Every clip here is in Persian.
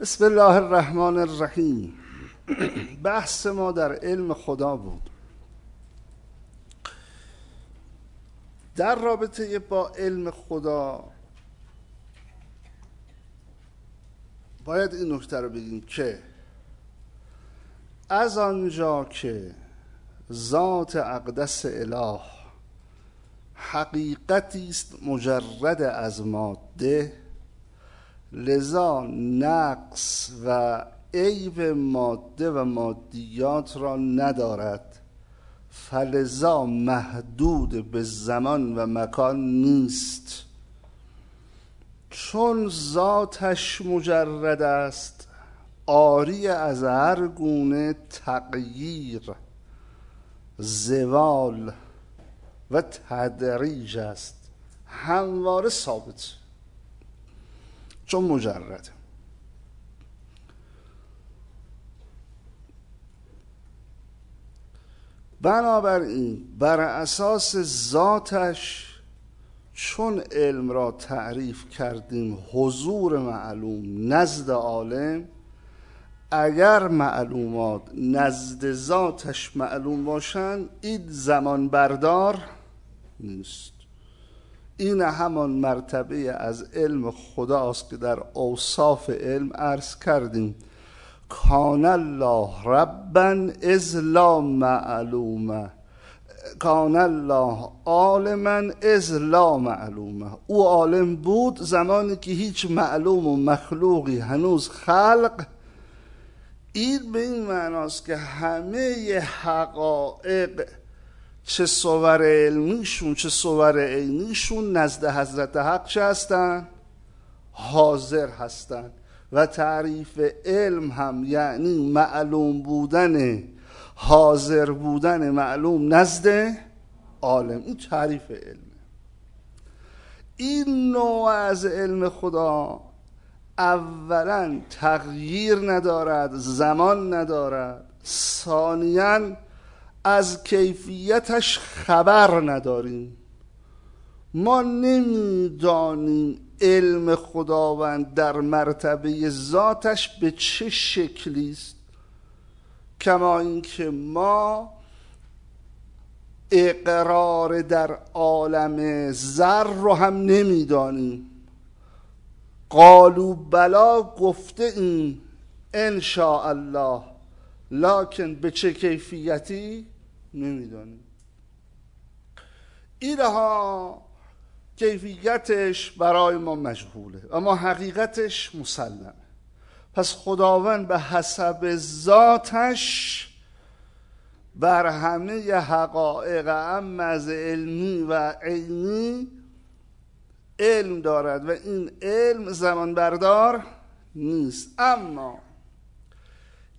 بسم الله الرحمن الرحیم. بحث ما در علم خدا بود. در رابطه با علم خدا باید این نکته رو بگیم که از آنجا که ذات اقدس اله حقیقتی است مجرد از ماده لذا نقص و عیب ماده و مادیات را ندارد. فلذا محدود به زمان و مکان نیست. چون ذاتش مجرد است آری از هر گونه تغییر زوال و تدریج است. همواره ثابت. چون مجرده. بنابراین بر اساس ذاتش چون علم را تعریف کردیم حضور معلوم نزد عالم اگر معلومات نزد ذاتش معلوم باشند این زمان بردار نیست. این همان مرتبه از علم خداست که در اوصاف علم عرض کردیم. کان الله ربا از لا معلومه کان الله عالما از لا معلومه او عالم بود زمانی که هیچ معلوم و مخلوقی هنوز خلق. این به این معناست که همه حقایق چه صور علمیشون چه صور عینیشون نزد حضرت حق چه هستن؟ حاضر هستن. و تعریف علم هم یعنی معلوم بودن حاضر بودن معلوم نزد عالم. این تعریف علمه. این نوع از علم خدا اولا تغییر ندارد زمان ندارد ثانیا از کیفیتش خبر نداریم. ما نمی‌دانیم علم خداوند در مرتبه ذاتش به چه شکلی است. کما اینکه ما اقرار در عالم زر رو هم نمی‌دانیم. قالو بلا گفته این ان الله لکن به چه کیفیتی؟ نمی‌دانیم اینها کیفیتش برای ما مجهوله اما حقیقتش مسلمه. پس خداوند به حسب ذاتش بر همه حقایق ام از علمی و عینی علم دارد و این علم زمان بردار نیست. اما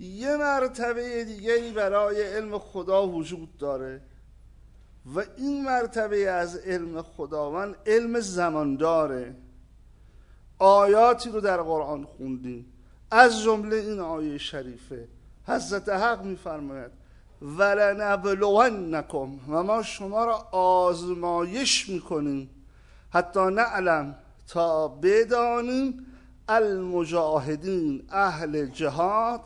یه مرتبه دیگری برای علم خدا وجود داره و این مرتبه از علم خداوند علم زمان داره آیاتی رو در قرآن خوندیم. از جمله این آیه شریفه. حضرت حق میفرماید ولنبلونکم و ما شما را آزمایش می‌کنیم. حتی نعلم تا بدانیم المجاهدین اهل جهاد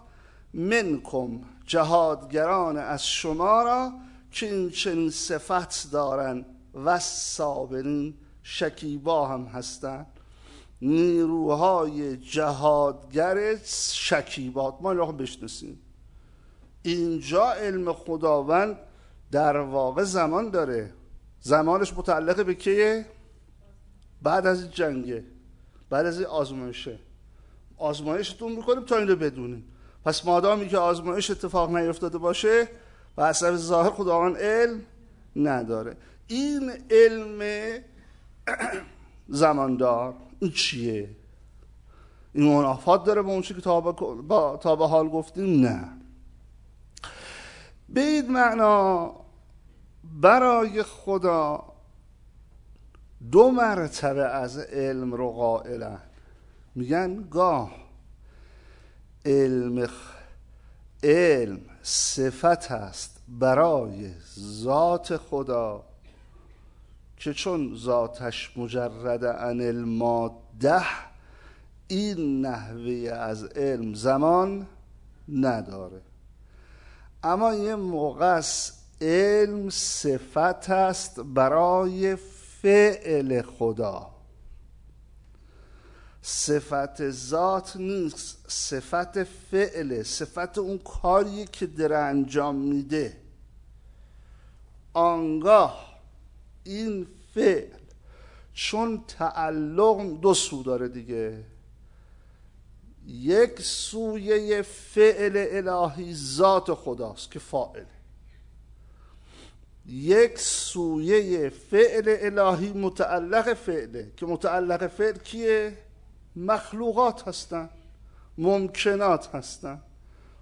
منکم جهادگران از شما را که این چنین صفت دارن و صابرین شکیبا هم هستن نیروهای جهادگر شکیبات. ما رو بشناسیم. اینجا علم خداوند در واقع زمان داره. زمانش متعلق به کیه؟ بعد از جنگه. بعد از آزمایشه. آزمایشتون می‌کنیم تا این رو بدونیم. پس مادامی که آزمایش اتفاق نیفتاده باشه و اثر ظاهر خداوند علم نداره. این علم زماندار این چیه؟ این منافات داره با اون که تا, تا به حال گفتیم؟ نه. به این معنا برای خدا دو مرتبه از علم رو قائلن. میگن گاه. علم علم صفت است برای ذات خدا که چون ذاتش مجرد عن الماده این نحوه از علم زمان نداره. اما یه موقع علم صفت است برای فعل خدا. صفت ذات نیست صفت فعله صفت اون کاری که داره انجام میده. آنگاه این فعل چون تعلق دو سو داره دیگه. یک سویه فعل الهی ذات خداست که فاعله یک سویه فعل الهی متعلق فعله که متعلق فعل کیه؟ مخلوقات هستن ممکنات هستن.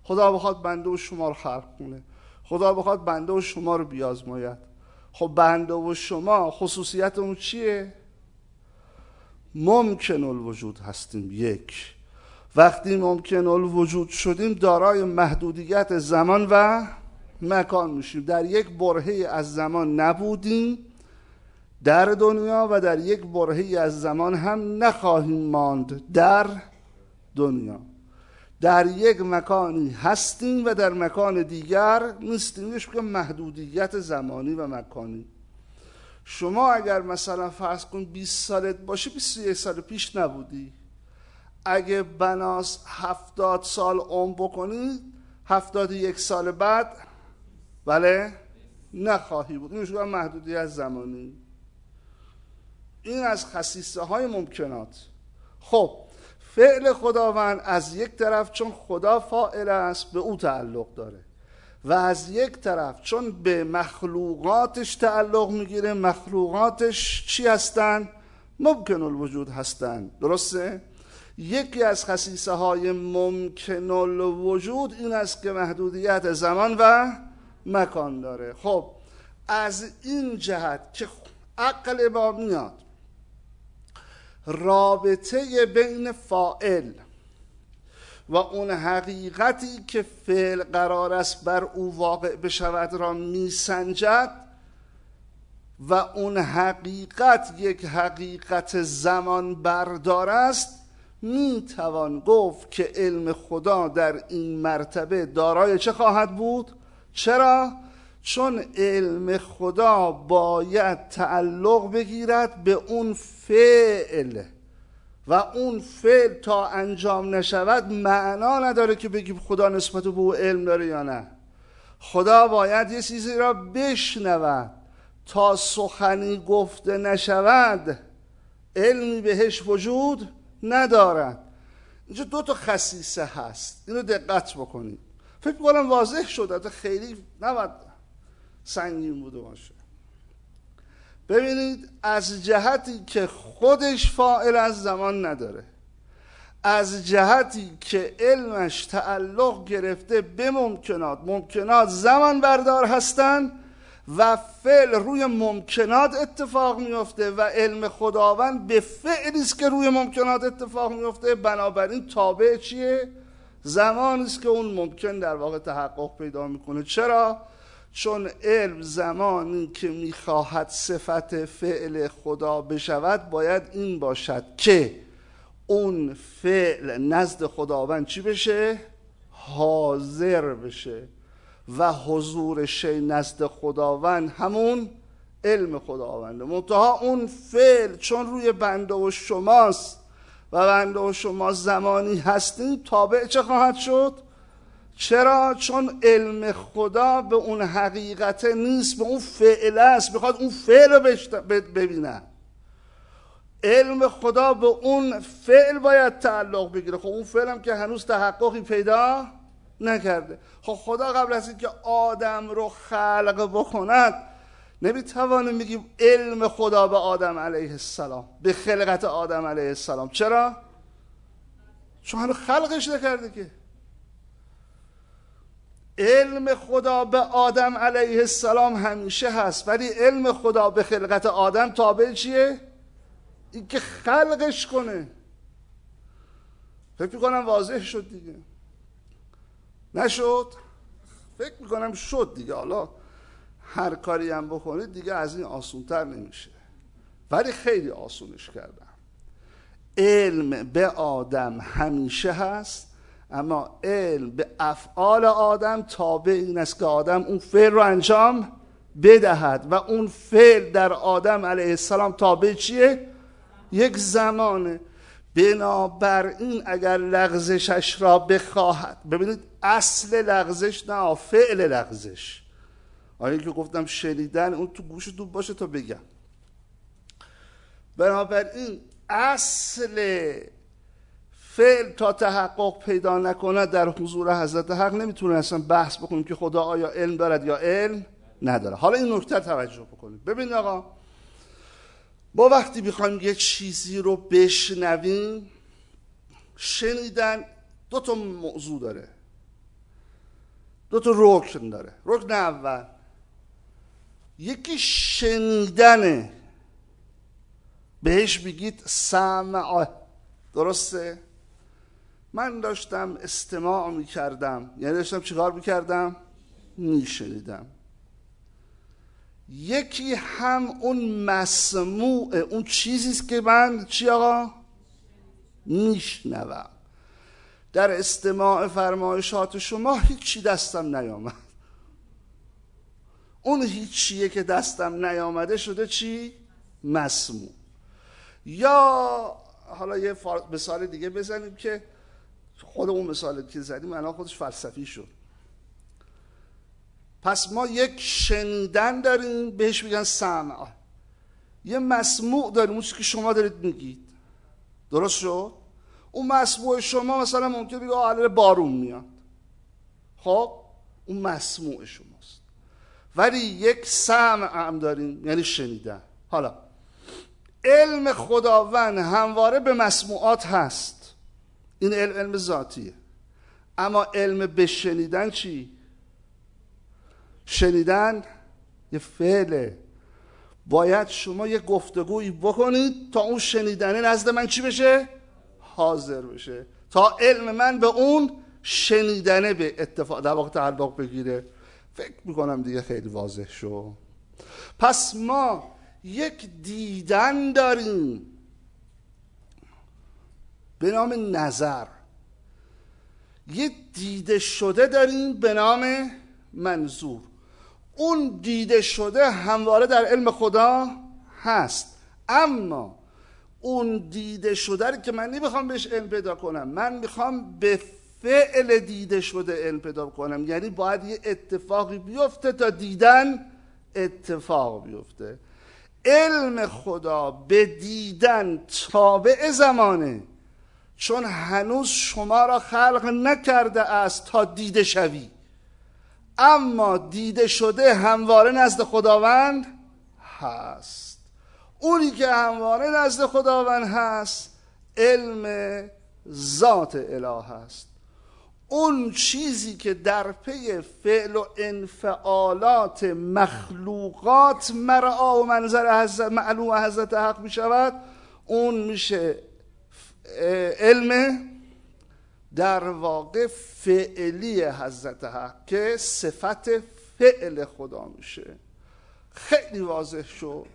خدا بخواد بنده و شما رو خلق کنه. خدا بخواد بنده و شما رو بیازماید. خب بنده و شما خصوصیت اون چیه؟ ممکن الوجود هستیم یک. وقتی ممکن الوجود شدیم دارای محدودیت زمان و مکان میشیم. در یک برهه از زمان نبودیم. در دنیا و در یک برهه از زمان هم نخواهیم ماند در دنیا. در یک مکانی هستیم و در مکان دیگر نیستیم. که محدودیت زمانی و مکانی. شما اگر مثلا فرض کن 20 سالت باشه 21 سال پیش نبودی. اگه بناس هفتاد سال عمر بکنی هفتاد یک سال بعد بله نخواهی بود. این محدودیت زمانی. این از خصیصه های ممکنات. خب فعل خداوند از یک طرف چون خدا فاعل است به او تعلق داره. و از یک طرف چون به مخلوقاتش تعلق می‌گیره مخلوقاتش چی هستند ممکن الوجود هستند درسته؟ یکی از خصیصه های ممکن الوجود این است که محدودیت زمان و مکان داره. خب از این جهت که عقل با میاد رابطه بین فائل و اون حقیقتی که فعل قرار است بر او واقع بشود را میسنجد و اون حقیقت یک حقیقت زمان بردار است می توان گفت که علم خدا در این مرتبه دارای چه خواهد بود؟ چرا؟ چون علم خدا باید تعلق بگیرد به اون فعل. و اون فعل تا انجام نشود معنا نداره که بگیم خدا نسبت به او علم داره یا نه. خدا باید یه چیزی را بشنود. تا سخنی گفته نشود علمی بهش وجود ندارد. اینجا دو تا خصیصه هست. اینو دقت بکنید. فکر کنم واضح شده. خیلی نباید سنگین بوده باشه. ببینید از جهتی که خودش فائل از زمان نداره. از جهتی که علمش تعلق گرفته به ممکنات. ممکنات زمان بردار هستند و فعل روی ممکنات اتفاق میفته و علم خداوند به فعلی است که روی ممکنات اتفاق میفته. بنابراین تابع چیه؟ زمانی است که اون ممکن در واقع تحقق پیدا می‌کنه. چرا؟ چون علم زمانی که می‌خواهد صفت فعل خدا بشود باید این باشد که اون فعل نزد خداوند چی بشه؟ حاضر بشه و حضور شی نزد خداوند همون علم خداونده منتها اون فعل چون روی بنده و شماست و بنده و شما زمانی هستیم تابع چه خواهد شد؟ چرا؟ چون علم خدا به اون حقیقت نیست به اون فعل است. می‌خواد اون فعل رو ببینن علم خدا به اون فعل باید تعلق بگیره. خب اون فعل هم که هنوز تحققی پیدا نکرده. خب خدا قبل از اینکه آدم رو خلق بکند نمی‌توانیم میگیم علم خدا به آدم علیه السلام به خلقت آدم علیه السلام. چرا؟ چون هنوز خلقش نکرده که. علم خدا به آدم علیه السلام همیشه هست. ولی علم خدا به خلقت آدم تابع چیه؟ این که خلقش کنه. فکر می‌کنم واضح شد دیگه. نشد؟ فکر می‌کنم شد دیگه. حالا هر کاری هم بکنید دیگه از این آسونتر نمیشه. ولی خیلی آسونش کردم. علم به آدم همیشه هست اما علم افعال آدم تابع این است که آدم اون فعل رو انجام بدهد و اون فعل در آدم علیه السلام تابع چیه؟ یک زمانه. بنابراین اگر لغزشش را بخواهد ببینید اصل لغزش نه فعل لغزش. آیا که گفتم شنیدن اون تو گوش تو باشه تا بگم. بنابراین اصل فعل تا تحقق پیدا نکنه در حضور حضرت حق نمی‌تونه اصلا بحث بکنیم که خدا آیا علم دارد یا علم نداره حالا این نکته توجه بکنیم. ببین آقا ما وقتی بخوایم یه چیزی رو بشنویم شنیدن دو تا موضوع داره. دو تا رکن داره. رکن اول یکی شنیدنه بهش بگید سمع. درسته؟ من داشتم استماع می‌کردم. یعنی داشتم چیکار می‌کردم؟ میشنیدم. یکی هم اون مسموع اون چیزیست که من چی آقا؟ میشنوم. در استماع فرمایشات شما هیچی دستم نیامد. اون هیچیه که دستم نیامده شده چی؟ مسموع. یا حالا یه مثال دیگه بزنیم که خود اون مثال که زدیم الان خودش فلسفی شد. پس ما یک شنیدن داریم بهش میگن سمع یه مسموع داریم اون که شما دارید میگید. درست شد؟ اون مسموع شما مثلا ممکن بگه آره بارون میاد. خب؟ اون مسموع شماست. ولی یک سمع هم داریم یعنی شنیدن. حالا علم خداوند همواره به مسموعات هست. این علم علم ذاتیه. اما علم به شنیدن چی؟ شنیدن یه فعله. باید شما یه گفتگویی بکنید تا اون شنیدنه نزد من چی بشه؟ حاضر بشه. تا علم من به اون شنیدنه به اتفاق در واقع تعلق بگیره. فکر می‌کنم دیگه خیلی واضح شو پس ما یک دیدن داریم. به نام نظر. یه دیده شده داریم به نام منظور. اون دیده شده همواره در علم خدا هست. اما اون دیده شده رو که من نمی‌خوام بهش علم پیدا کنم من می‌خوام به فعل دیده شده علم پیدا کنم. یعنی باید یه اتفاقی بیفته تا دیدن اتفاق بیفته. علم خدا به دیدن تابع زمانه. چون هنوز شما را خلق نکرده است تا دیده شوی. اما دیده شده همواره نزد خداوند هست. اونی که همواره نزد خداوند هست علم ذات اله هست اون چیزی که در پی فعل و انفعالات مخلوقات مرعا و منظر حضرت معلوم حضرت حق می شود اون میشه علم در واقع فعلی حضرت حق که صفت فعل خدا میشه. خیلی واضح شد.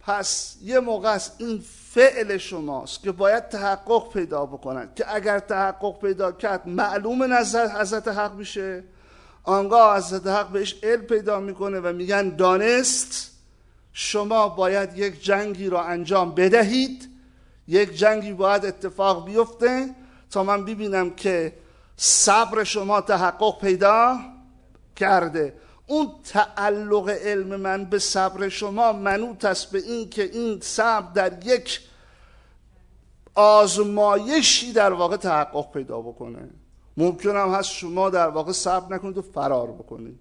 پس یه موقع است این فعل شماست که باید تحقق پیدا بکنند که اگر تحقق پیدا کرد معلوم نظر حضرت حق میشه. آنگاه حضرت حق بهش علم پیدا می‌کنه و میگن دانست شما باید یک جنگی را انجام بدهید. یک جنگی باید اتفاق بیفته تا من ببینم که صبر شما تحقق پیدا کرده. اون تعلق علم من به صبر شما منوط است به این که این صبر در یک آزمایشی در واقع تحقق پیدا بکنه. ممکن هم هست شما در واقع صبر نکنید و فرار بکنید.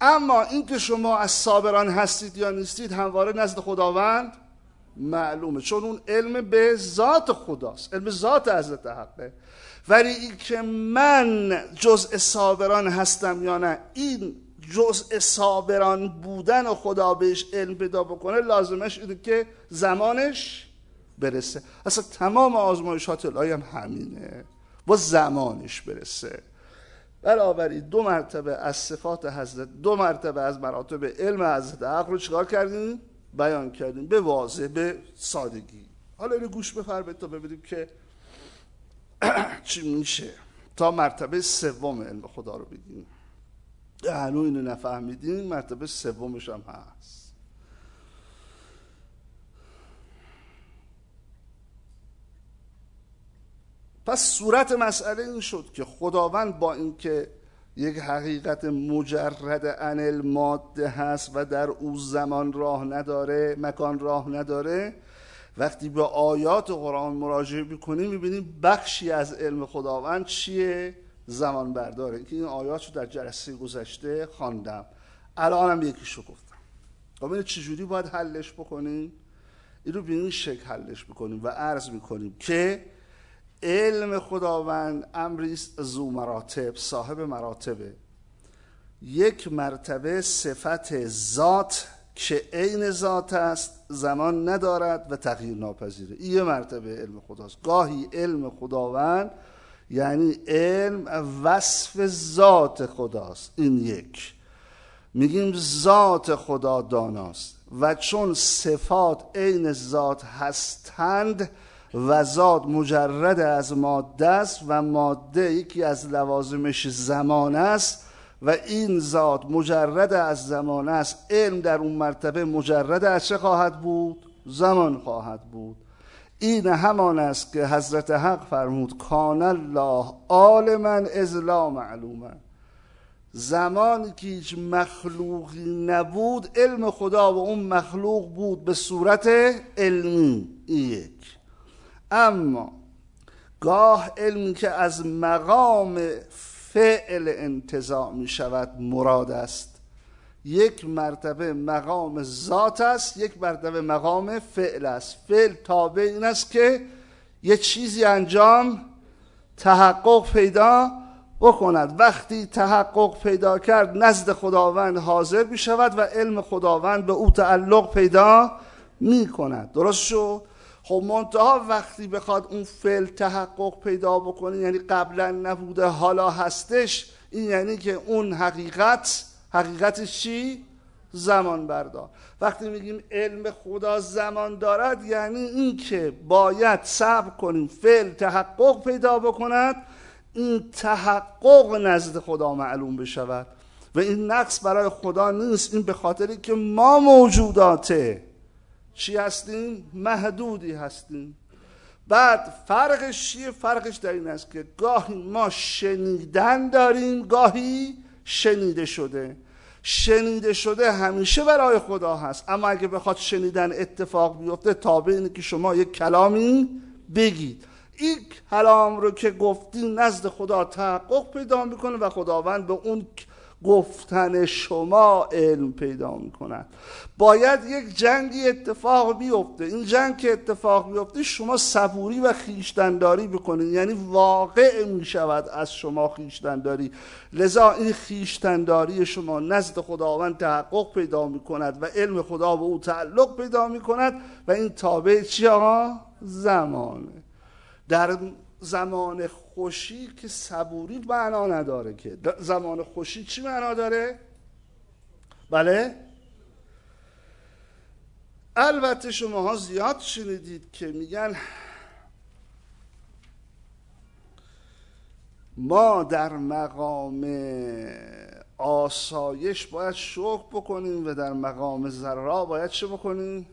اما اینکه شما از صابران هستید یا نیستید همواره نزد خداوند معلومه. چون اون علم به ذات خداست. علم ذات حضرت حقه. ولی این که من جزء صابران هستم یا نه این جزء صابران بودن و خدا بهش علم پیدا بکنه لازمش اینه که زمانش برسه. اصلا تمام آزمایشات الهی هم همینه. با زمانش برسه. بنابراین دو مرتبه از صفات حضرت دو مرتبه از مراتب علم حضرت حق رو چیکار کردیم بیان کردیم به واضح به سادگی. حالا اینو گوش بفرمایید تا ببینیم که چی میشه. تا مرتبه سوم علم خدا رو بگیم. هنو اینو نفهمیدیم مرتبه سومش هم هست. پس صورت مسئله این شد که خداوند با اینکه یک حقیقت مجرد عن الماده هست و در او زمان راه نداره مکان راه نداره. وقتی به آیات قرآن مراجعه می‌کنیم می‌بینیم بخشی از علم خداوند چیه؟ زمان برداره. که این آیات رو در جلسه گذشته خواندم. الانم یکیشو گفتم. خب چجوری باید حلش بکنیم؟ این رو به این شکل حلش بکنیم و عرض می‌کنیم که علم خداوند امری زو مراتب صاحب مراتبه. یک مرتبه صفت ذات که عین ذات است زمان ندارد و تغییر ناپذیره. این مرتبه علم خداست. گاهی علم خداوند یعنی علم وصف ذات خداست. این یک. میگیم ذات خدا داناست. و چون صفات عین ذات هستند و ذات مجرد از ماده است و ماده یکی از لوازمش زمان است و این ذات مجرد از زمان است. علم در اون مرتبه مجرد از چه خواهد بود؟ زمان خواهد بود. این همان است که حضرت حق فرمود کان الله عالما از لا معلوما زمانی که هیچ مخلوقی نبود علم خدا و اون مخلوق بود به صورت علمی. یک. اما گاه علمی که از مقام فعل انتظاع می شود مراد است. یک مرتبه مقام ذات است یک مرتبه مقام فعل است. فعل تابع این است که یه چیزی انجام تحقق پیدا بکند. وقتی تحقق پیدا کرد نزد خداوند حاضر می شود و علم خداوند به او تعلق پیدا می کند. درست شد؟ خب منتها وقتی بخواد اون فعل تحقق پیدا بکنه یعنی قبلا نبوده حالا هستش این یعنی که اون حقیقت حقیقت چی؟ زمان بردار. وقتی میگیم علم خدا زمان دارد یعنی این که باید صبر کنیم فعل تحقق پیدا بکند این تحقق نزد خدا معلوم بشود. و این نقص برای خدا نیست این به خاطری که ما موجوداته. چی هستیم؟ محدودی هستیم بعد فرقش چیه؟ فرقش در این است که گاهی ما شنیدن داریم گاهی شنیده شده شنیده شده همیشه برای خدا هست اما اگه بخواد شنیدن اتفاق بیفته تابع اینه که شما یک کلامی بگید این کلام رو که گفتی نزد خدا تحقق پیدا می‌کنه و خداوند به اون گفتن شما علم پیدا می‌کنن باید یک جنگی اتفاق بیفته. این جنگ که اتفاق بیفته شما صبوری و خیشتنداری بکنید. یعنی واقع می‌شود از شما خیشتنداری. لذا این خیشتنداری شما نزد خداوند تحقق پیدا می‌کند و علم خدا به او تعلق پیدا می‌کند و این تابع چی آقا؟ زمانه. در زمان خوشی که صبوری معنا نداره که زمان خوشی چی معنا داره؟ بله؟ البته شما زیاد شنیدید که میگن ما در مقام آسایش باید شکر بکنیم و در مقام ذرا باید چه بکنیم؟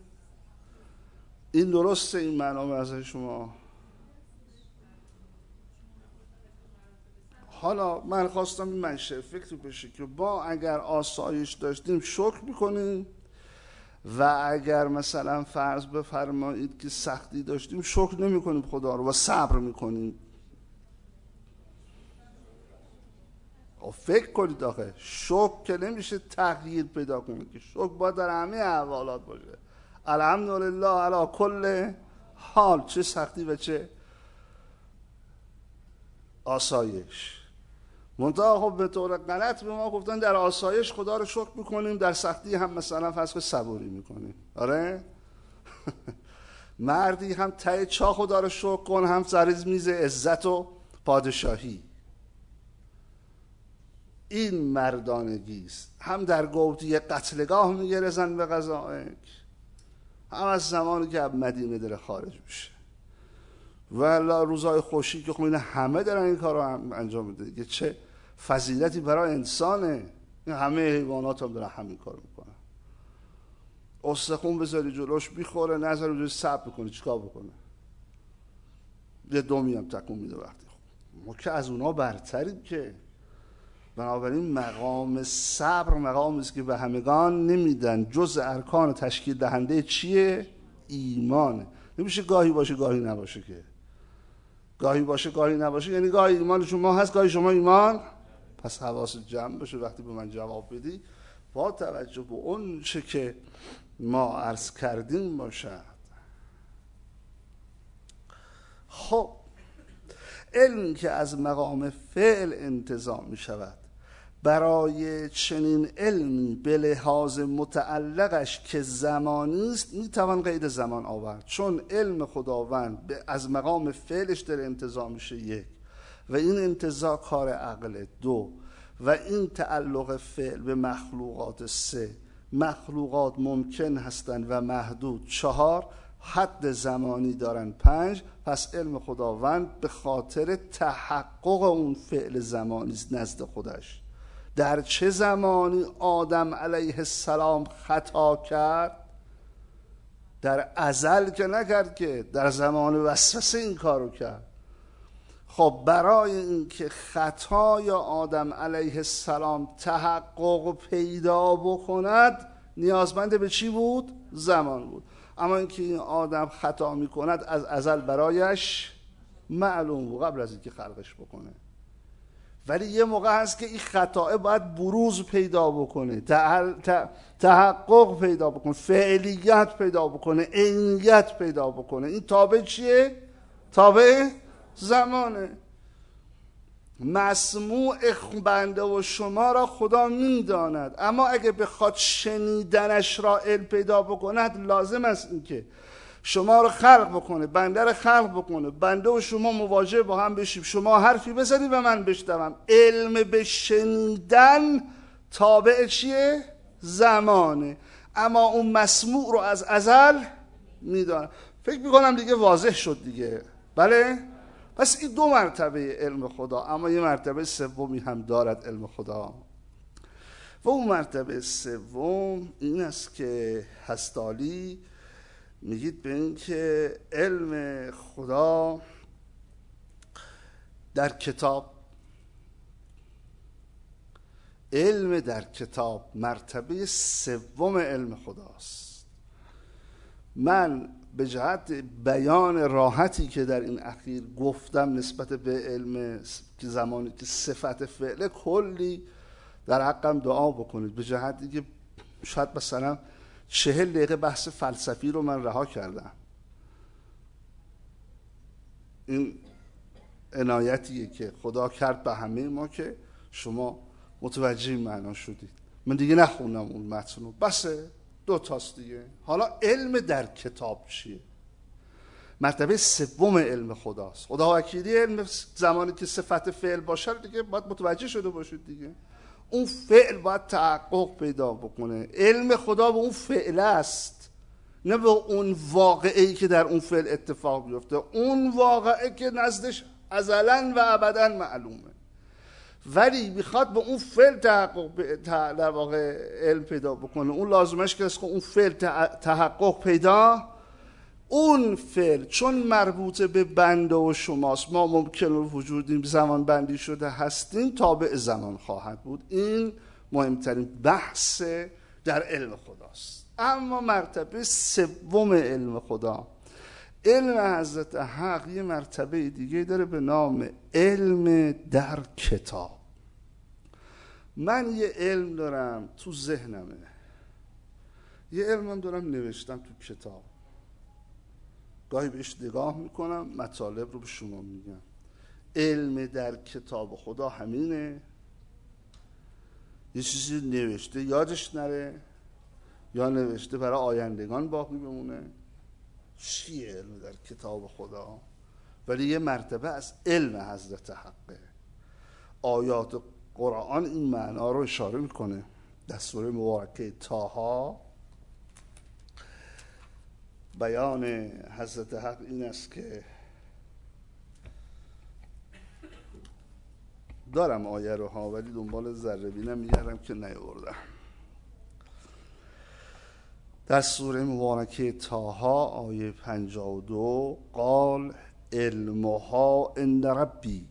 این درسته این معنا از شما حالا من خواستم این منشه فکر بشه که با اگر آسایش داشتیم شکر می‌کنیم و اگر مثلا فرض بفرمایید که سختی داشتیم شکر نمی کنیم خدا رو و صبر می‌کنیم. خب فکر کنید آخه شکر که نمیشه تغییر پیدا کنه که شکر باید در همه احوالات باشه. الحمدلله علا کل حال چه سختی و چه آسایش. منتها خب به طور غلط به ما گفتن در آسایش خدا رو شکر می‌کنیم در سختی هم مثلا فرض صبوری می‌کنیم. آره؟ مردی هم ته چا خدا رو شکر کن هم سر میز عزت و پادشاهی. این مردانگی است. هم در گوتی قتلگاه میگرزن به قضایک هم از زمانی که از مدینه داره خارج میشه. و روزای خوشی که خب همه دارن این کار رو انجام میده. که چه فضیلتی برای انسانه. همه حیوانات هم دارن همین کار می‌کنن. استخون بذاری جلوش بیخوره نظر بذاری سب بکنه چیکار بکنه؟ یه دومی هم تکون میده وقتی خب. ما که از اونا برتریم که. بنابراین مقام صبر مقامی است که به همگان نمیدن. جز ارکان تشکیل دهنده چیه؟ ایمانه نمیشه گاهی باشه گاهی نباشه که. گاهی باشه گاهی نباشه. یعنی گاهی ایمان شما هست گاهی شما ایمان. پس حواس جمع بشه وقتی به من جواب بدی. با توجه به اون چه که ما عرض کردیم باشد. خب علمی که از مقام فعل انتظام می شود برای چنین علمی به لحاظ متعلقش که زمانی است می‌توان قید زمان آورد. چون علم خداوند از مقام فعلش در انتظام میشه یک. و این انتظار کار عقل دو و این تعلق فعل به مخلوقات سه. مخلوقات ممکن هستند و محدود. چهار حد زمانی دارن. پنج پس علم خداوند به خاطر تحقق اون فعل زمانی نزد خودش. در چه زمانی آدم علیه السلام خطا کرد؟ در ازل که نکرد که در زمان وسوسه این کارو کرد. خب برای اینکه خطای آدم علیه السلام تحقق پیدا بکند نیازمند به چی بود؟ زمان بود اما اینکه این آدم خطا می‌کند از ازل برایش معلوم بود قبل از اینکه خلقش بکنه ولی یه موقع هست که این خطاه باید بروز پیدا بکنه تحقق پیدا بکنه فعلیت پیدا بکنه عینیت پیدا بکنه این تابع چیه؟ تابع زمانه. مسموع بنده و شما را خدا می‌داند. اما اگه بخواد شنیدنش را علم پیدا بکند لازم است اینکه شما رو خلق بکنه بنده رو خلق بکنه. بنده و شما مواجه با هم بشیم. شما حرفی بزنی و من بشنوم. علم به شنیدن تابع چیه؟ زمانه. اما اون مسموع رو از ازل می‌دانم فکر می‌کنم دیگه واضح شد دیگه. بله؟ پس این دو مرتبه علم خدا اما یه مرتبه سومی هم دارد علم خدا. و اون مرتبه سوم این است که هستالی میگید به اینکه علم خدا در کتاب علم در کتاب مرتبه سوم علم خداست. من به جهت بیان راحتی که در این اخیر گفتم نسبت به علم که زمانی که صفت فعله کلی در حقم دعا بکنید. به جهتی که شاید مثلا چهل دقیقه بحث فلسفی رو من رها کردم. این عنایتیه که خدا کرد به همه ما که شما متوجه معنا شدید. من دیگه نخونم اون متن رو. بسه؟ دو تاست دیگه. حالا علم در کتاب چیه؟ مرتبه سوم علم خداست. خدا وکیلی علم زمانی که صفت فعل باشه دیگه باید متوجه شده باشید دیگه. اون فعل باید تحقق پیدا بکنه. علم خدا به اون فعل است. نه به اون واقعی که در اون فعل اتفاق بیفته. اون واقعه که نزدش ازلا و ابدا معلومه. ولی می‌خواد به اون فعل تحقق در واقع علم پیدا بکنه. اون لازمش که اون فعل تحقق پیدا اون فعل چون مربوط به بنده و شماست ما ممکن وجودیم زمان بندی شده هستیم تابع زمان خواهد بود. این مهمترین بحث در علم خداست. اما مرتبه سوم علم خدا. علم حضرت حق یه مرتبه دیگه داره به نام علم در کتاب. من یه علم دارم تو ذهنمه. یه علمم دارم نوشتم تو کتاب. گاهی بهش نگاه می‌کنم مطالب رو به شما میگم. علم در کتاب خدا همینه. یه چیزی نوشته یادش نره. یا نوشته برای آیندگان باقی بمونه. چیه علم در کتاب خدا؟ ولی یه مرتبه از علم حضرت حقه. آیات قرآن این معنا رو اشاره می‌کنه. در سوره مبارکه تاها بیان حضرت حق این است که دارم آیه رو ها ولی دنبال ذره بینم میگردم که نیاوردم. در سوره مبارکه تاها آیه 52 قال علمها عند ربی.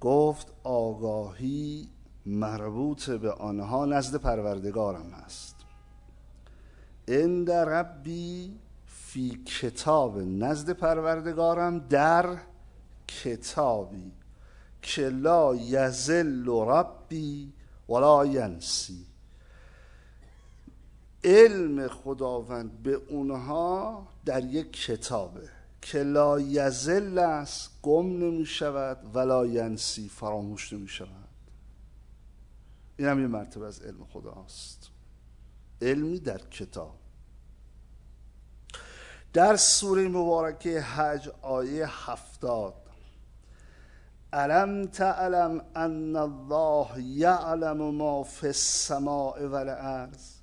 گفت آگاهی مربوط به آنها نزد پروردگارم است. عند ربی فی کتاب نزد پروردگارم در کتابی. که لا یزل ربی ولا ینسی. علم خداوند به اونها در یک کتابه که لا یزل است گم نمی شود ولا ینسی فراموش نمی شود این هم یه مرتبه از علم خداست. علمی در کتاب. در سوره مبارکه حج آیه هفتاد الم تعلم ان الله یعلم ما فی السماء والارض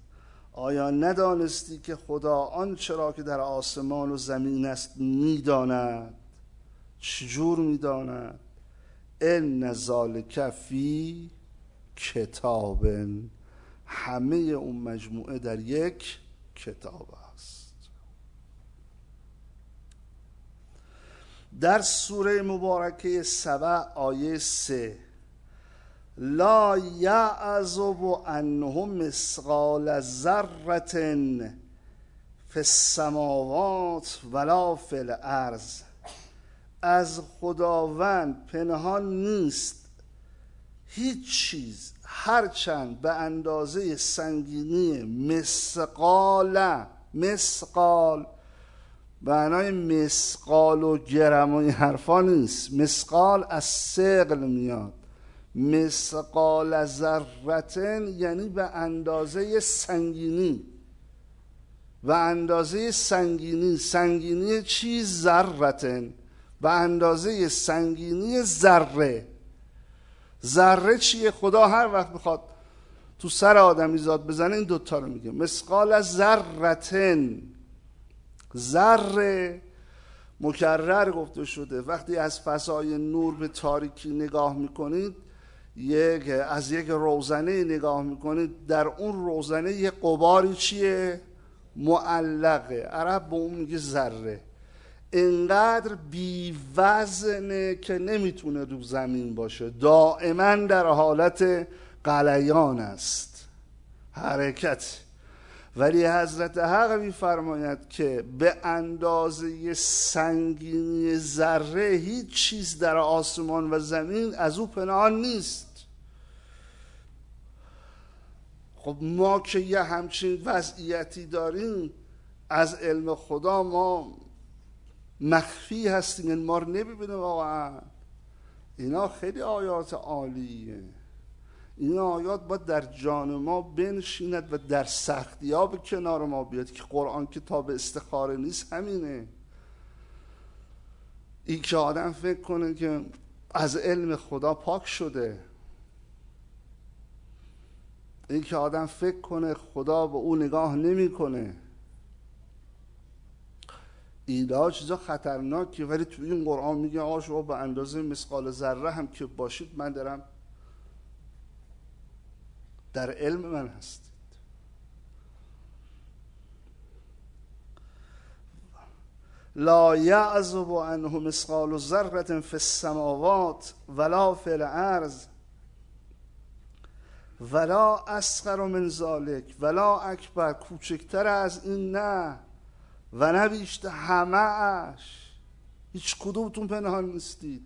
آیا ندانستی که خدا آنچه را که در آسمان و زمین است می‌داند؟ چجور می‌داند؟ ان ذالک فی کتاب. همه اون مجموعه در یک کتاب است. در سوره مبارکه سبع آیه سه لا یعذب عنه مثقال ذره فی السماوات ولا فی الارض. از خداوند پنهان نیست هیچ چیز هرچند به اندازه سنگینی مسقال مسقال معنای مسقال و گرم و این حرفا نیست. مسقال از سقل میاد. مسقال ذرتن یعنی به اندازه سنگینی. و اندازه سنگینی. سنگینی چیز ذرتن. به اندازه سنگینی ذره. ذره چیه؟ خدا هر وقت می‌خواد تو سر آدمی زاد بزنه این دوتا رو میگه. مسقال ذرتن. ذره مکرر گفته شده. وقتی از فضای نور به تاریکی نگاه می‌کنید یک از یک روزنه نگاه می‌کنید در اون روزنه یه قباری چیه؟ معلقه. عرب به اون میگه ذره. انقدر بی وزنه که نمی‌تونه رو زمین باشه. دائما در حالت قلیان است. حرکت. ولی حضرت حق میفرماید که به اندازه سنگینی ذره هیچ چیز در آسمان و زمین از او پنهان نیست. خب ما که یه همچین وضعیتی داریم از علم خدا ما مخفی هستیم این ما رو نمی‌بینه واقعا. اینا خیلی آیات عالیه. این آیات باید در جان ما بنشیند و در سختی ها به کنار ما بیاد که قرآن کتاب استخاره نیست همینه. این که آدم فکر کنه که از علم خدا پاک شده. این که آدم فکر کنه خدا به او نگاه نمی‌کنه. اینا چیزا خطرناکه ولی توی این قرآن میگه آقا شما به اندازه مسقال ذره هم که باشید من دارم در علم من هستید. لا یعذب عنه مثقال ذره فی السماوات ولا فی الارض. ولا اصغر من ذالک ولا اکبر کوچکتر از این نه و نه بیشتر همه اش. هیچ کدومتون پنهان نیستید.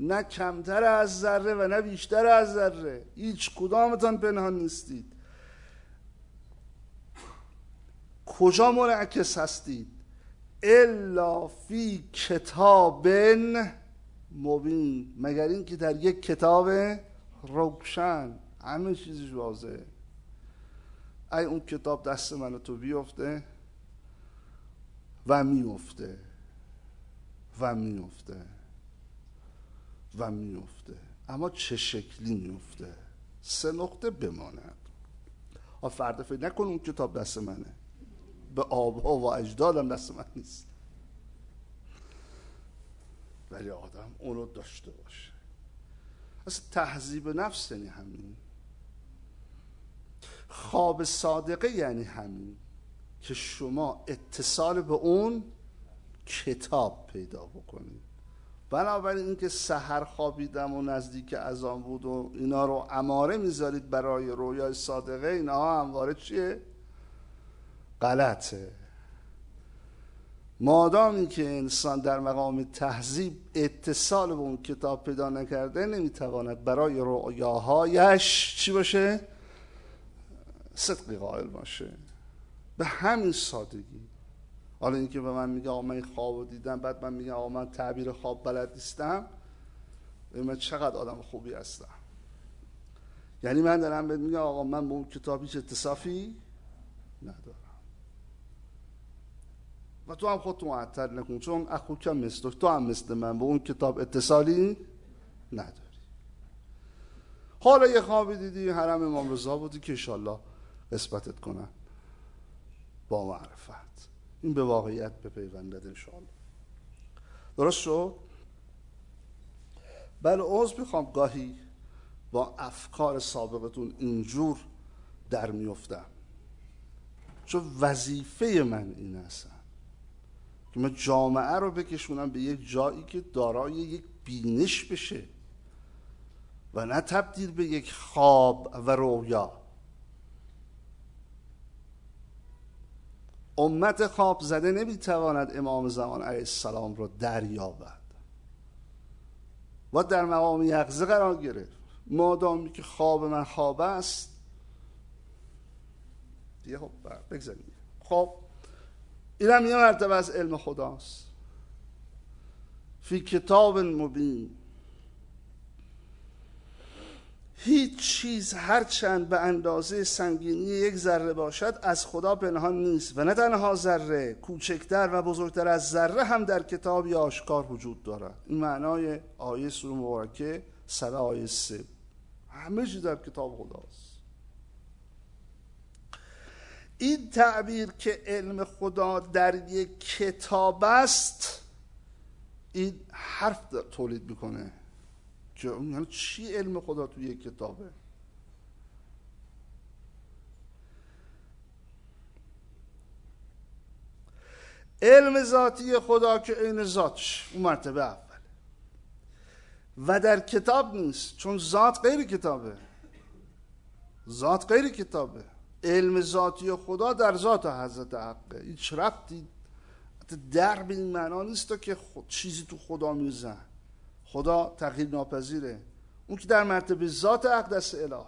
نه کمتر از ذره و نه بیشتر از ذره. هیچ کدامتان پنهان نیستید. کجا منعکس هستید؟ الا فی کتاب مبین. مگر اینکه در یک کتاب روشن. همه چیزش واضحه. ای اون کتاب دست من تو بیفته و میفته. و میفته. و میفته. اما چه شکلی میفته؟ سه نقطه بماند. فردا فکر نکن اون کتاب دست منه. به آبا و اجدادم دست من نیست. ولی آدم اونو داشته باشه. اصلا تهذیب نفس یعنی همین. خواب صادقه یعنی همین که شما اتصال به اون کتاب پیدا بکنید بنابراین اینکه سحر خوابیدم و نزدیک ازان بود و اینا رو اماره می‌ذارید برای رویای صادقه اینا همواره چیه؟ غلطه مادامی که انسان در مقام تهذیب اتصال به اون کتاب پیدا نکرده نمی‌تواند برای رویاهایش چی باشه؟ صدقی قائل باشه. به همین سادگی. حالا اینکه به من میگه آقا من خواب دیدم بعد من میگم آقا من تعبیر خواب بلد نیستم. من چقدر آدم خوبی هستم. یعنی من دارم بهت میگم آقا من به اون کتاب هیچ اتصافی ندارم. و تو هم خودتو معطل نکن چون اخو کم مثل تو هم مثل من به اون کتاب اتصالی نداری. حالا یه خوابی دیدی حرم امام رضا بودی که انشالله قسمتت کنن با معرفت. این به واقعیت به پیوندد انشاءالله. درست شد؟ بله عوض می‌خوام. گاهی با افکار سابقتون اینجور در میفتم چون وظیفه من این هستم که من جامعه رو بکشونم به یک جایی که دارای یک بینش بشه و نه تبدیل به یک خواب و رویا. امت خواب زده نمی‌تواند امام زمان علیه السلام را دریابد. و در مقام یقزه قرار گرفت. مادامی که خواب من خواب است دیگه خب بگذاریم. خب اینم یه مرتبه از علم خداست. فی کتاب مبین. هیچ چیز هر چند به اندازه سنگینی یک ذره باشد از خدا پنهان نیست و نه تنها ذره کوچکتر و بزرگتر از ذره هم در کتاب آشکار وجود دارد. این معنای آیه سوره مبارکه سر آیه سه. همه چیز در کتاب خداست. این تعبیر که علم خدا در یک کتاب است این حرف تولید می‌کنه. که یعنی چی علم خدا توی یک کتابه؟ علم ذاتی خدا که عین ذاتش. اون مرتبه اول. و در کتاب نیست چون ذات غیر کتابه. ذات غیر کتابه. علم ذاتی خدا در ذات حضرت حقه هیچ ربطی در به این معنا نیست که خود چیزی تو خدا میزن. خدا تغییر ناپذیره. اون که در مرتبه ذات اقدس الهه.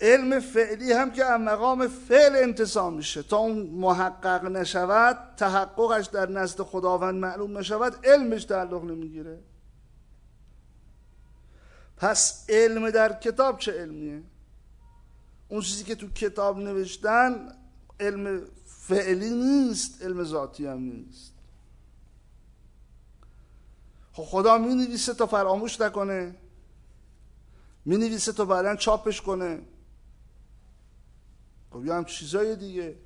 علم فعلی هم که از مقام فعل انتصام میشه. تا اون محقق نشود تحققش در نزد خداوند معلوم نشود علمش تعلق نمی‌گیره. پس علم در کتاب چه علمیه؟ اون چیزی که تو کتاب نوشتن علم فعلی نیست علم ذاتی هم نیست. خدا می نویسه تا فراموش نکنه. می نویسه تا بعدا چاپش کنه. خب یه هم چیزای دیگه.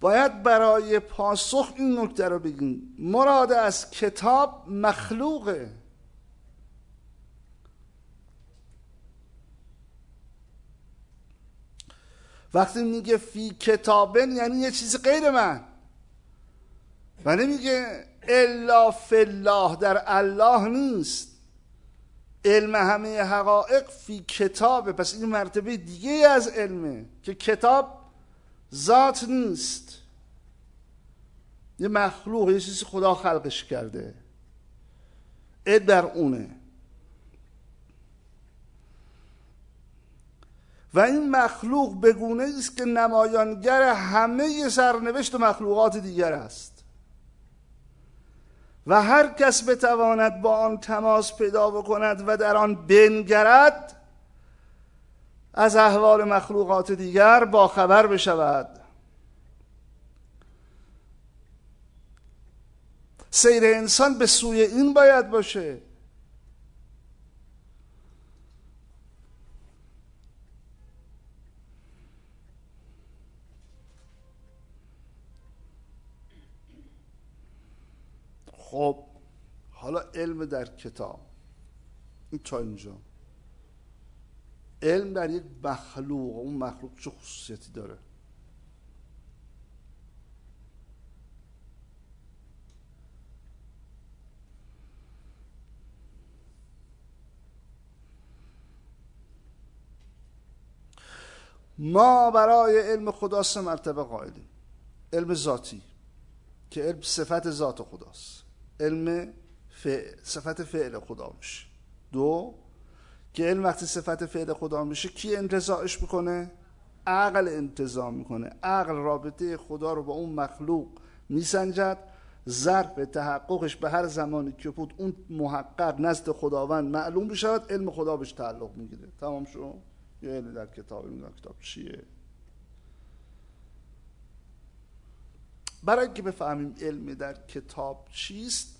باید برای پاسخ این نکته رو بگیم. مراد از کتاب مخلوقه. وقتی میگه فی کتابن یعنی یه چیزی غیر من. و نمیگه الا فی الله در الله نیست. علم همه حقایق فی کتابه. پس این مرتبه دیگه از علمه که کتاب ذات نیست. یه مخلوق یه چیزی خدا خلقش کرده. اد در اونه. و این مخلوق بگونه است که نمایانگر همه سرنوشت مخلوقات دیگر است. و هر کس بتواند با آن تماس پیدا بکند و در آن بنگرد از احوال مخلوقات دیگر با خبر بشود. سیر انسان به سوی این باید باشه خب حالا علم در کتاب. این تا اینجا؟ علم در یک مخلوق اون مخلوق چه خصوصیتی داره؟ ما برای علم خدا سه مرتبه قائلیم. علم ذاتی که علم صفت ذات خداست. علم فعل صفت فعل خدا میشه. دو که علم وقتی صفت فعل خدا میشه کی انتظاعش می‌کنه؟ عقل انتظاع می‌کنه. عقل رابطه خدا رو با اون مخلوق میسنجد ظرف تحققش به هر زمانی که بود اون محقق نزد خداوند معلوم بشود علم خدا بهش تعلق می‌گیره. تمام شو یه علم در کتاب این کتاب چیه؟ برای اینکه بفهمیم علم در کتاب چیست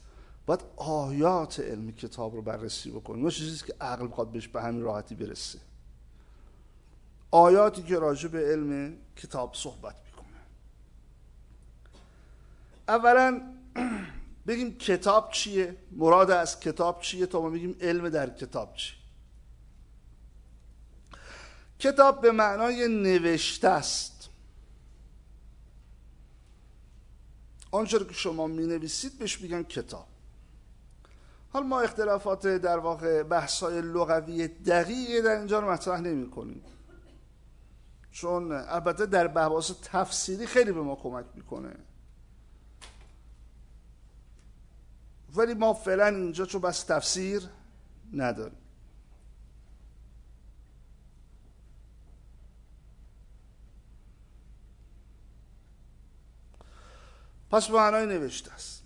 باید آیات علم کتاب رو بررسی بکنیم. چیزی که عقل بخواد بهش به همین راحتی برسه. آیاتی که راجع به علم کتاب صحبت می‌کنه. اولا بگیم کتاب چیه؟ مراد از کتاب چیه تا ما بگیم علم در کتاب چیه کتاب به معنای نوشته است. آنچه که شما می نویسید بهش میگن کتاب. حالا ما اختلافات در واقع بحثای لغوی دقیقی در اینجا رو مطرح نمی کنیم چون البته در بحث تفسیری خیلی به ما کمک می‌کنه. ولی ما فعلا اینجا چون بس تفسیر نداریم. پس معنای نوشته است.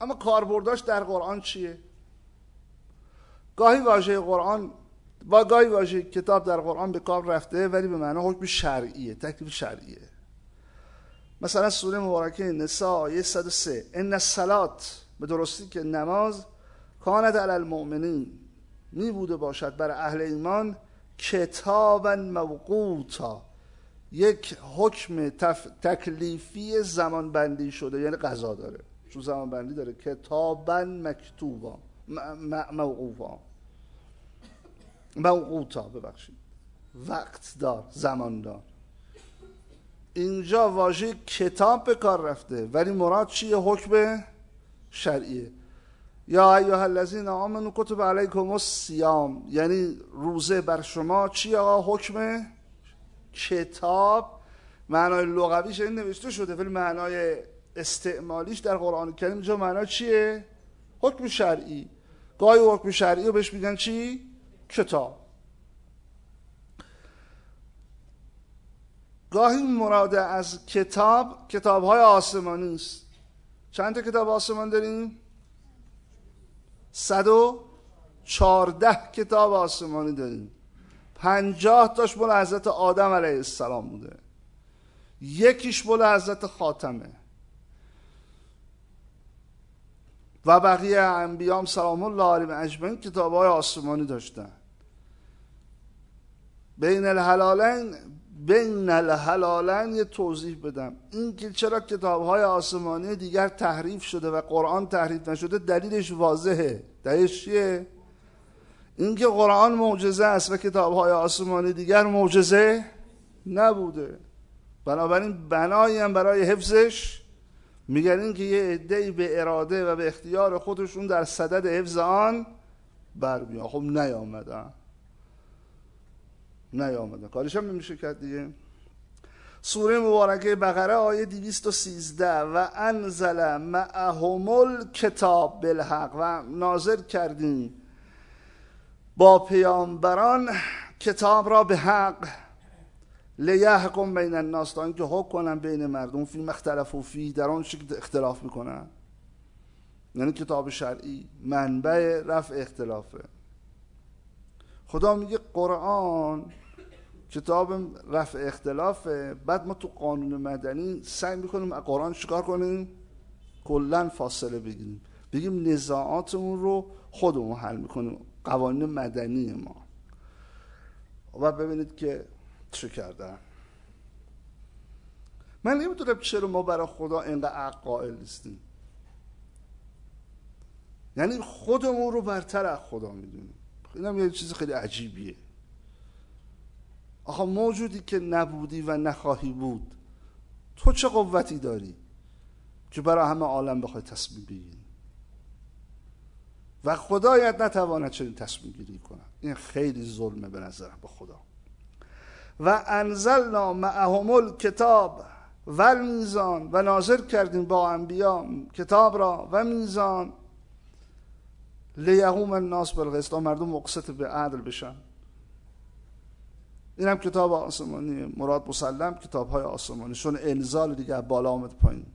اما کاربرداش در قرآن چیه؟ گاهی واژه قرآن با گاهی واژه کتاب در قرآن به کار رفته ولی به معنی حکم شرعیه تکلیف شرعیه. مثلا سوره مبارکه نساء آیه 103 ان الصلات به درستی که نماز کانت علی المؤمنین می بوده باشد برای اهل ایمان کتابا موقوتا یک حکم تف... تکلیفی زمان بندی شده یعنی قضا داره. چون زمان بندی داره. کتابا مکتوبا. موقوفا. موقوتا ببخشید. وقت دار زمان دار. اینجا واژه کتاب به کار رفته. ولی مراد چیه؟ حکم شرعیه. یا ایها الذین آمنوا کتب علیکم الصیام. یعنی روزه بر شما چی آقا؟ حکم کتاب معنای لغویش این نوشته شده ولی معنای استعمالیش در قرآن کریم اینجا معنا چیه؟ حکم شرعی. گاهی حکم شرعی رو بهش میگن چی؟ کتاب. گاهی مراد از کتاب کتاب های آسمانی است. چند تا کتاب آسمان داریم؟ صد و چارده کتاب آسمانی داریم. پنجاه تاش مال حضرت آدم علیه السلام بوده. یکیش مال حضرت خاتمه. و بقیه انبیام سلام الله علیهم اجمعین کتاب های آسمانی داشتن. بین الحلالین بین الحلالین یه توضیح بدم. این که چرا کتاب های آسمانی دیگر تحریف شده و قرآن تحریف نشده دلیلش واضحه. دلیلش چیه؟ اینکه قرآن معجزه است و کتاب های آسمانی دیگر معجزه نبوده. بنابراین بنایی هم برای حفظش میگن این که یه عده‌ای به اراده و به اختیار خودشون در صدد حفظ آن بر بیان خب نیامدن نیامدن کارش هم نمیشه کرد دیگه. سوره مبارکه بقره آیه 213 و انزل معهم الکتاب بالحق. و نازل کردیم. با پیامبران کتاب را به حق لیحکم بین الناس تا اینکه حکم کنن بین مردم. فیلم اختلاف و فی در آن شکل اختلاف می‌کنن یعنی کتاب شرعی منبع رفع اختلافه. خدا میگه قرآن کتاب رفع اختلافه. بعد ما تو قانون مدنی سعی می‌کنیم قرآن چیکار کنیم؟ کلا فاصله بگیریم. بگیم نزاعاتمون رو خودمون حل می‌کنیم. قوانین مدنی ما. و ببینید که چه کردن. من نمی‌دونم چرا ما برای خدا اینقدر قائل نیستیم. یعنی خودمون رو برتر از خدا می‌دونیم. این هم یه چیز خیلی عجیبیه. آخه موجودی که نبودی و نخواهی بود تو چه قوتی داری که برای همه عالم بخوای تصمیم بگیری؟ و خدایت نتواند چنین تصمیم گیری کنه این خیلی ظلمه به نظر به خدا. و انزلنا معهم الکتاب و میزان و ناظر کردیم با انبیا کتاب را و میزان لیقوم الناس بالقسط. مردم مقسط به عدل بشن. این هم کتاب آسمانی مراد مسلم کتاب های آسمانی. چون انزال دیگه بالا آمد پایین.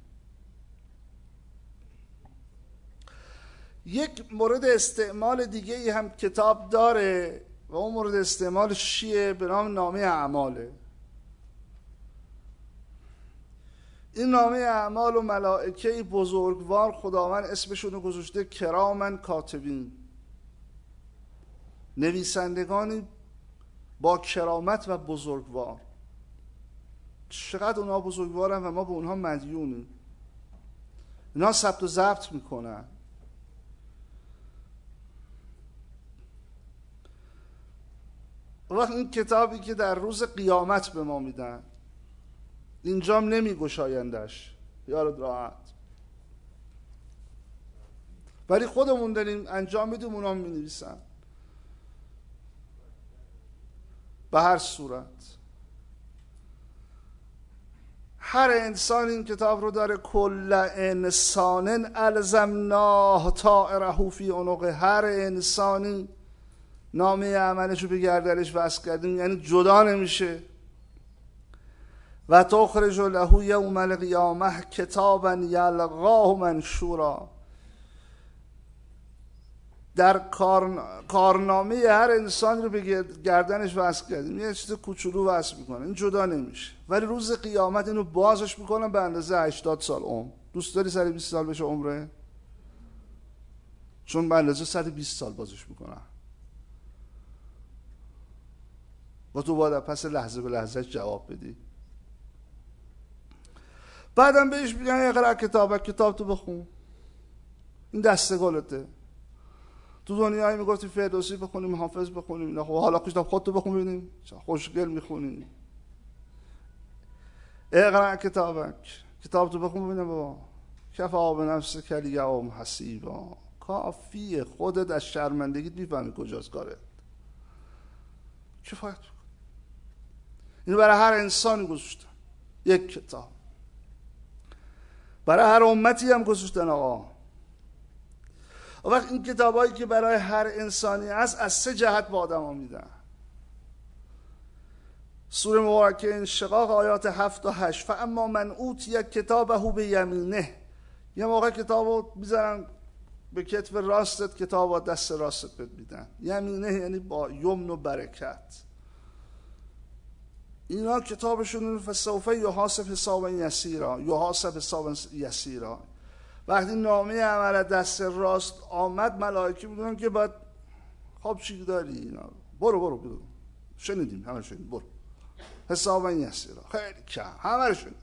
یک مورد استعمال دیگه ای هم کتاب داره و اون مورد استعمالش چیه؟ به نام نامه اعماله. این نامه اعمال و ملائکه بزرگوار خداوند اسمشون رو گذاشته کرامن کاتبین. نویسندگانی با کرامت و بزرگوار. چقدر اونها بزرگوارن و ما به اونها مدیونیم. اینا ثبت و ضبط می‌کنن. وقت این کتابی که در روز قیامت به ما میدن اینجام نمی گشایندش یارد راحت. ولی خودمون داریم انجام میدیم اونا می نویسن به هر صورت. هر انسان این کتاب رو داره کل انسان الزمناه طائره فی عنق هر انسانی نامه عملش رو به گردنش وصل کردیم. یعنی جدا نمیشه. و تخرج له یوم القیامه کتابا یلقاه منشورا. در کارنامه هر انسان رو به گردنش وصل کردیم. یه چیز کوچولو وصل می‌کنه. این جدا نمیشه. ولی روز قیامت اینو بازش می‌کنن به اندازه 80 سال عمر. دوست داری سر 20 سال بشه عمره؟ چون به اندازه 120 سال بازش می‌کنن و تو باید پس لحظه به لحظه جواب بدی. بعدم بهش میگن اقرا کتاب کتاب تو بخون. این دسته گلته. تو دنیای می‌گفتی فردوسی بخونیم حافظ بخونیم نه خب حالا کتاب خودتو بخون ببینیم. خوشگل می‌خونی. اقرا کتابک کتاب تو بخون ببینیم بابا. کفا به نفس کلی یوم حسیبا. کافیه خودت از شرمندگیت می‌فهمی کجاست کارت. کفایت اینو برای هر انسانی گذاشتن. یک کتاب. برای هر امتی هم گذاشتن آقا. و وقت این کتابایی که برای هر انسانی است از سه جهت با آدم ها میدن. سوره مبارکه انشقاق آیات هفت و هشت. اما من اوت یک کتابه به یمینه. یه موقع کتاب می‌زنن به کتف راستت کتاب دست راستت بد میدن. یمینه یعنی با یمن و برکت. اینا کتابشون فسوفه یحاسب حسابا یسیرا یحاسب حسابا یسیرا. وقتی نامه عمل دست راست آمد ملائکه میگن که باید خب چی داری اینا؟ برو برو برو. شنیدیم همه شنیدیم. برو. حسابا یسیرا. خیلی کم. همه رو شنیدیم.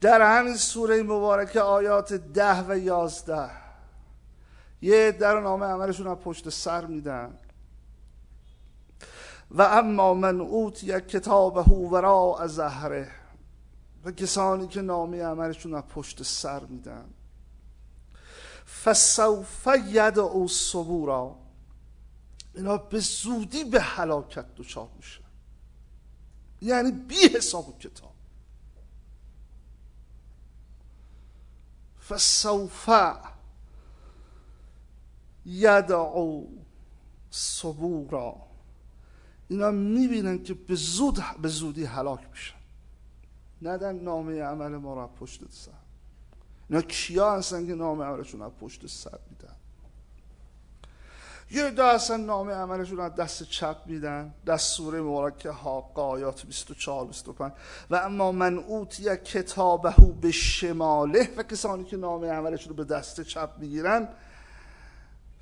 در همین سوره مبارکه آیات ده و یازده. یه در نامه عملشون از پشت سر میدن. و اما من اوت یک کتاب ورا زهره. و کسانی که نامه عملشون از پشت سر میدن. فسوف ید او صبورا اینا به زودی به حلاکت دچار میشن یعنی بی حساب کتاب. فسوف یدعو صبورا. اینا می‌بینن که به زود به زودی هلاک میشن. ندن نامه عمل ما رو پشت سر. اینا کیا هستن که نامه عملشون رو پشت سر میدن؟ یه ده اصلا نامه عملشون رو دست چپ میدن. دست سوره مبارکه ها آیات 24 25 و اما من اوتی کتابه به شماله و کسانی که نامه عملشون رو به دست چپ می‌گیرن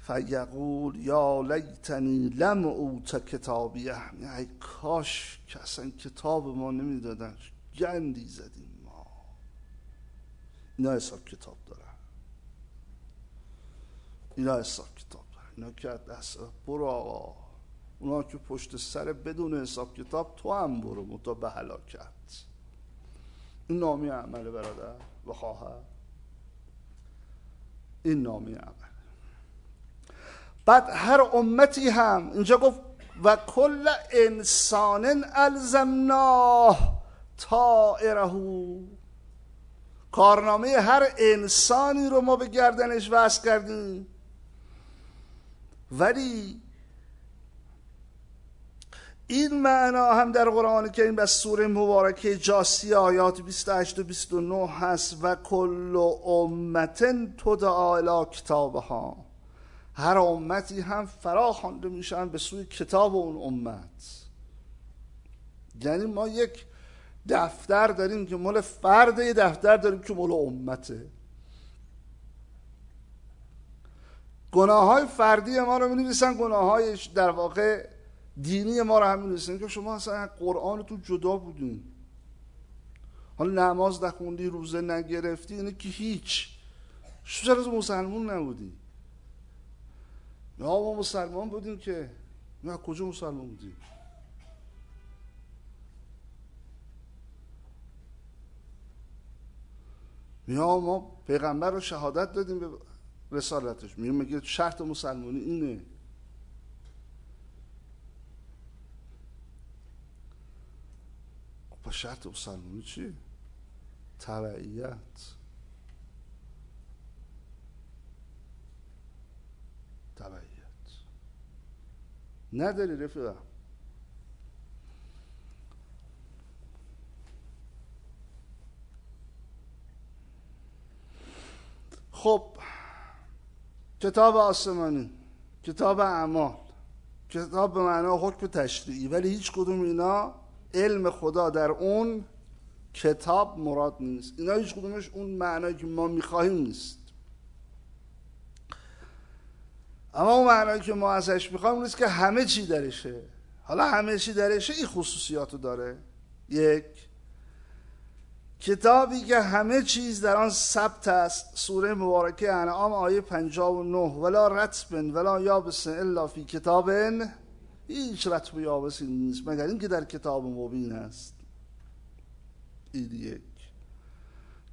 فیقول یا لیتنی لم اوت کتابیه ای کاش که اصلا کتاب ما نمی‌دادن. گندی زدیم ما. اینا حساب کتاب دارن. اینا حساب کتاب دارن. اینا که دست برو آقا. اونا که پشت سر بدون حساب کتاب تو هم برو. متا به هلاکت. این نامی عمل برادر. و خواهر این نامی عمل. بعد هر امتی هم اینجا گفت و کل انسان الزمناه طائره. کارنامه هر انسانی رو ما به گردنش وصل کردیم. ولی این معنا هم در قرآن کریم به سوره مبارکه جاسی آیات 28 و 29 هست و کل امتن تدعا الی کتابها. هر امتی هم فرا خوانده میشن به سوی کتاب اون امت. یعنی ما یک دفتر داریم که مال فرد یه دفتر داریم که مال امته. گناه های فردی ما رو می گناه های در واقع دینی ما رو هم می که شما اصلا قرآن تو جدا بودین. حالا نماز نخوندی روزه نگرفتی اینه که هیچ. چرا مسلمون نبودی؟ نه ما مسلمان بودیم که نه کجا مسلمان بودیم یا ما پیغمبر رو شهادت دادیم به رسالتش میگه میگه شرط مسلمانی اینه با شرط مسلمانی چی؟ تبعیت تبعیت. نداری رفیقم خب کتاب آسمانی کتاب اعمال کتاب به معنا حکم تشریعی ولی هیچ کدوم اینا علم خدا در اون کتاب مراد نیست. اینا هیچ کدومش اون معنایی که ما می‌خواهیم نیست. اما اون معنایی که ما ازش می‌خوایم نیست که همه چی درشه. حالا همه چی درشه این خصوصیاتو داره. یک کتابی که همه چیز در آن ثبت است سوره مبارکه انعام آیه 59 ولا رتبن ولا یابس الا فی کتاب هیچ رتب و یابسی نیست مگر اینکه در کتاب مبین است. این یک.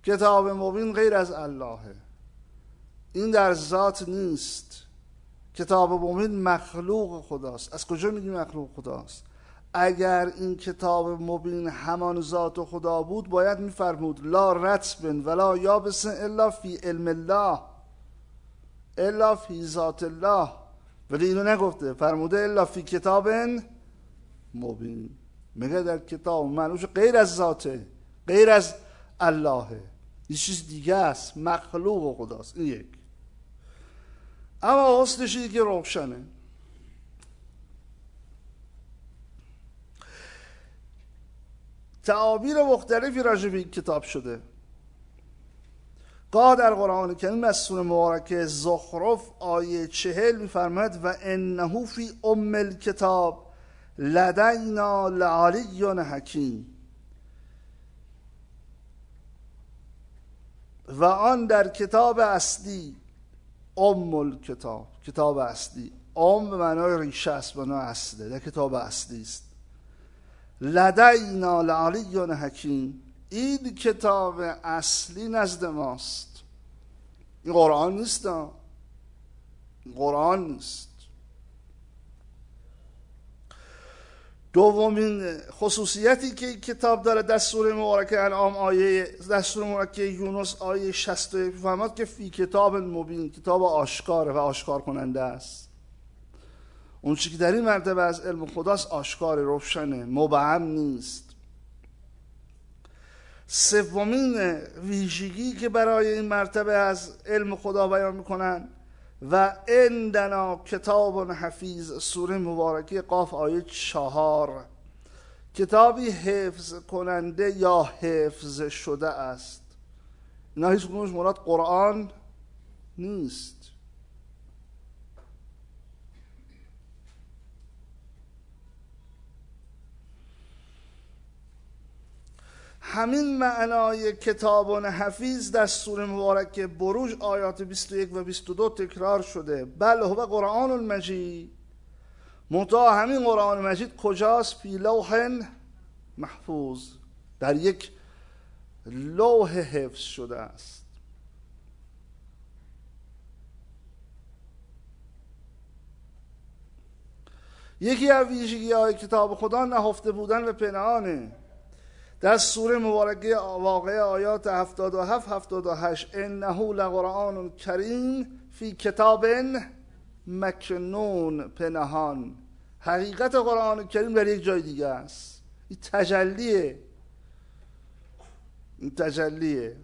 کتاب مبین غیر از اللهه. این در ذات نیست. کتاب مبین مخلوق خداست. از کجا میگی مخلوق خداست؟ اگر این کتاب مبین همان ذات خدا بود باید میفرمود لا رتبن ولا یابس الا فی علم الله. الا فی ذات الله. ولی اینو نگفته. فرموده الا فی کتاب مبین. میگه در کتاب منوش غیر از ذاته غیر از اللهه. این چیز دیگه است. مخلوق خداست. این یک. اما حسنش که روشنه. تعابیر مختلفی راجع به این کتاب شده. گاه در قرآن کریم از سوره مبارکه زخرف آیه چهل میفرماید و انه فی ام الکتاب لدینا لعلی حکیم. و آن در کتاب اصلی ام الکتاب کتاب اصلی ام به معنای ریشه است به اصله در کتاب اصلی است لدینا لعلی حکیم این کتاب اصلی نزد ماست این قرآن نیست قرآن نیست دومین خصوصیتی که کتاب داره دستور مبارکه انعام آیه دستور مبارکه یونس آیه 60 فهمات که فی کتاب مبین کتاب آشکاره و آشکار کننده است. اون چی که در این مرتبه از علم خداست آشکار روشنه مبهم نیست. سومین ویژگی که برای این مرتبه از علم خدا بیان می‌کنن و اندنا کتاب حفیظ سوره مبارکه قاف آیه چهار. کتابی حفظ کننده یا حفظ شده است؟ اینا هیچ مراد قرآن نیست. همین معنای کتابان حفیظ در سوره مبارکه بروج آیات 21 و 22 تکرار شده. بله هو قرآن المجید. منتها همین قرآن مجید کجاست؟ فی لوح محفوظ. در یک لوح حفظ شده است. یکی از ویژگی های کتاب خدا نهفته بودن و پنهانه. در سوره مبارکه واقع آیات 77 78 انه لقرآن کریم فی کتاب مکنون پنهان. حقیقت قرآن کریم در یک جای دیگه است. این تجلیه. این تجلیه.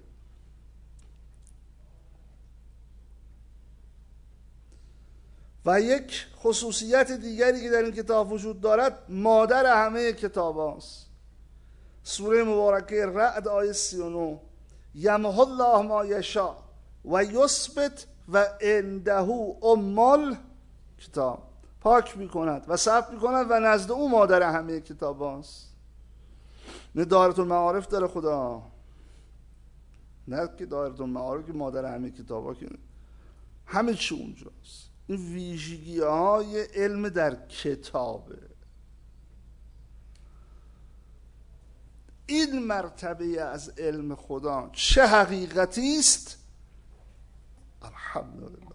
و یک خصوصیت دیگری که در این کتاب وجود دارد مادر همه کتاب هاست. سوره مبارکه رعد آیه 39 یمه الله ما یشا و یثبت و عنده امال کتاب. پاک می‌کند و ثبت می‌کند و نزد او مادر همه کتاب هاست. نه دایره المعارف داره خدا. نه که دایره المعارف که مادر همه کتاب ها که همه چی اونجاست. این ویژگی های علم در کتابه. این مرتبه از علم خدا چه حقیقتی است؟ الحمدلله.